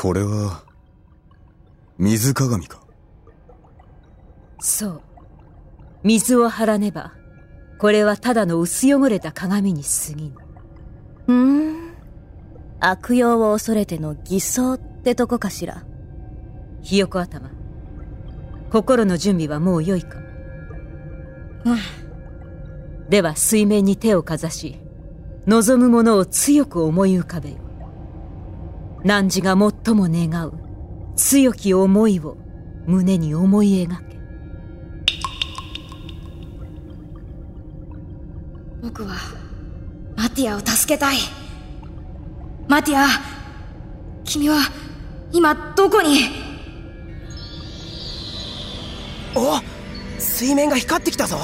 これは水鏡か？そう。水を張らねばこれはただの薄汚れた鏡に過ぎぬ。ふーん。悪用を恐れての偽装ってとこかしら。ひよこ頭。心の準備はもう良いか。うん。では水面に手をかざし望むものを強く思い浮かべよ汝が最も願う強き思いを胸に思い描け。僕はマティアを助けたい。マティア君は今どこに？お水面が光ってきたぞ。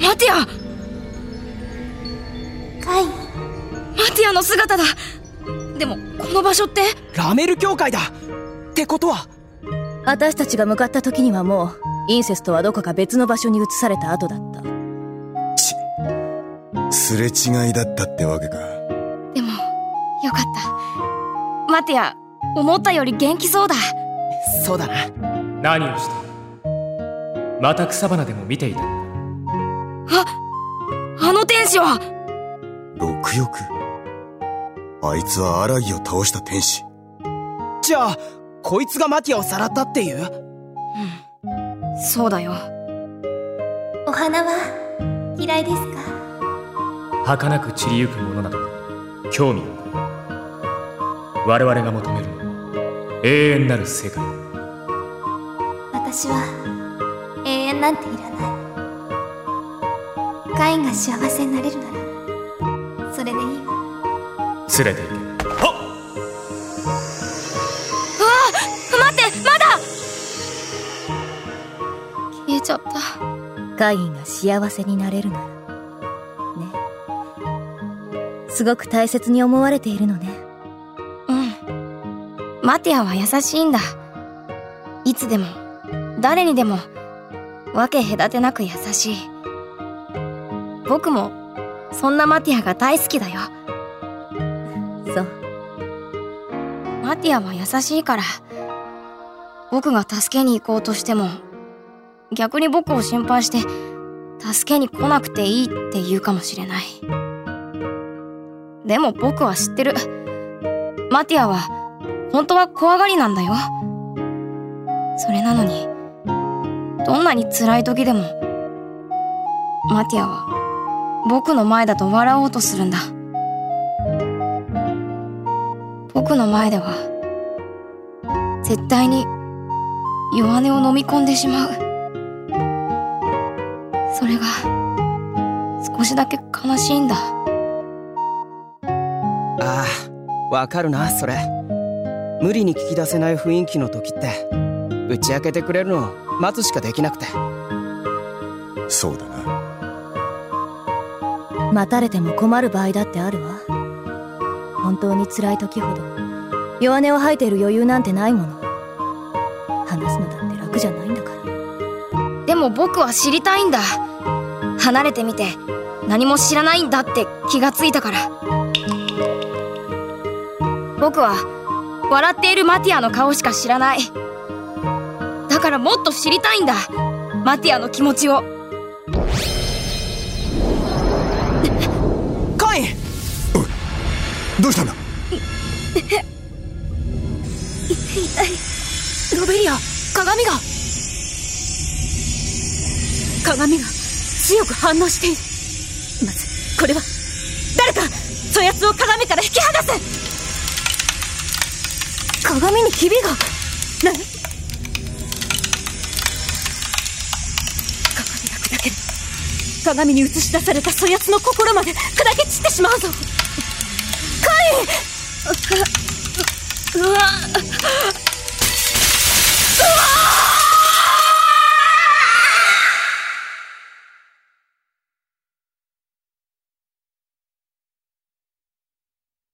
マティア！カイ。マティアの姿だでもこの場所って？ラメル教会だ。ってことは。私たちが向かった時にはもうインセストはどこか別の場所に移された後だった。ちすれ違いだったってわけか。でもよかった。マティア思ったより元気そうだ。そうだな。何をしたまた草花でも見ていたああの天使は？六翼あいつは荒木を倒した天使。じゃあこいつがマティアをさらったっていう？そうだよ。お花は嫌いですか？儚く散りゆくものなど興味がない我々が求めるのは永遠なる世界。私は永遠なんていらない。カインが幸せになれるならそれでいいわ連れて行け。待ってまだ！消えちゃった。カインが幸せになれるならね。すごく大切に思われているのね。うん。マティアは優しいんだ。いつでも誰にでも分け隔てなく優しい。僕もそんなマティアが大好きだよマティアは優しいから。僕が助けに行こうとしても逆に僕を心配して助けに来なくていいって言うかもしれない。でも僕は知ってる。マティアは本当は怖がりなんだよ。それなのにどんなに辛い時でもマティアは僕の前だと笑おうとするんだ。僕の前では絶対に弱音を飲み込んでしまう。それが少しだけ悲しいんだ。ああわかるなそれ。無理に聞き出せない雰囲気の時って打ち明けてくれるのを待つしかできなくて。そうだな。待たれても困る場合だってあるわ本当に辛い時ほど弱音を吐いている余裕なんてないもの話すのだって楽じゃないんだから。でも僕は知りたいんだ。離れてみて何も知らないんだって気がついたから。僕は笑っているマティアの顔しか知らない。だからもっと知りたいんだ。マティアの気持ちを。どうしたんだ？ロベリア鏡が。鏡が強く反応している。まずこれは誰かそやつを鏡から引き剥がせ鏡にひびが。な鏡が砕ける。鏡に映し出されたそやつの心まで砕け散ってしまうぞ。うわ